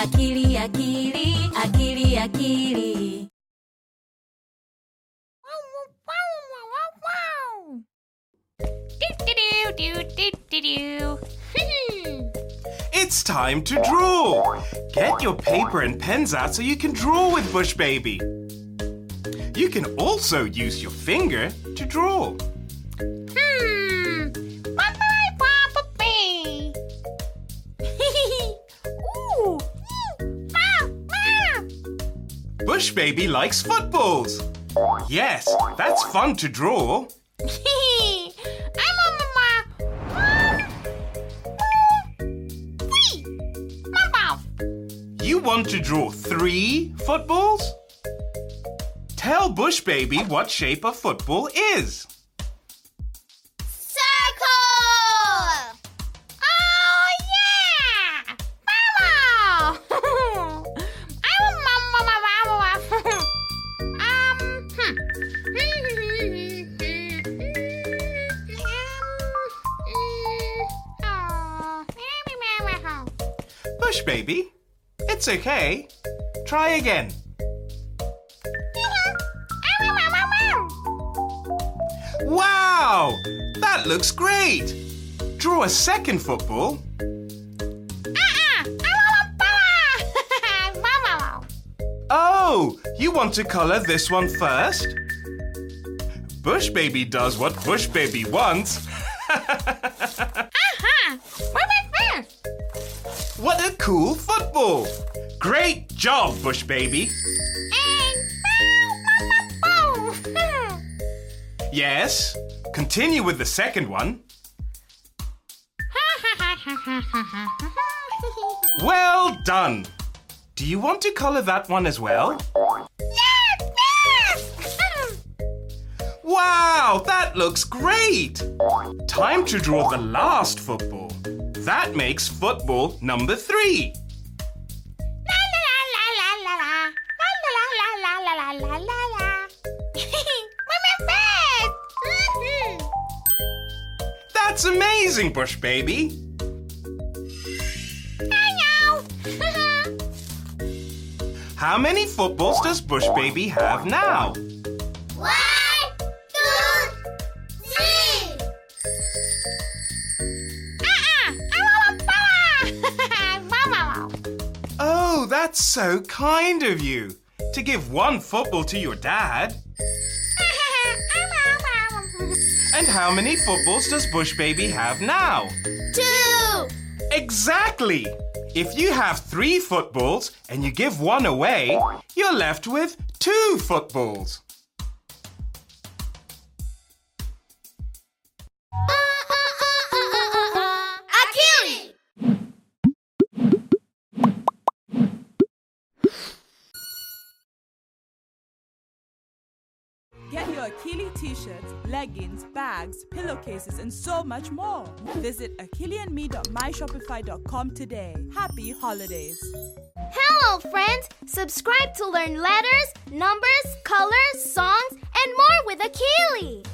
akili, akili, akili, akili. Hmm. It's time to draw. Get your paper and pens out so you can draw with Bush Baby. You can also use your finger to draw. Bush Baby likes footballs. Yes, that's fun to draw. You want to draw three footballs? Tell Bush Baby what shape a football is. Bush Baby, it's okay. Try again. Wow! That looks great! Draw a second football. Oh, you want to color this one first? Bush Baby does what Bush Baby wants. What a cool football! Great job, Bush Baby. Yes, continue with the second one. Well done. Do you want to color that one as well? Wow, that looks great! Time to draw the last football. That makes football number three. That's amazing, Bush Baby. How many footballs does Bush Baby have now? That's so kind of you to give one football to your dad. And how many footballs does Bush Baby have now? Two. Exactly! If you have three footballs and you give one away, you're left with two footballs. Akili t-shirts, leggings, bags, pillowcases, and so much more. Visit akiliandme.myshopify.com today. Happy holidays. Hello, friends. Subscribe to learn letters, numbers, colors, songs, and more with Akili.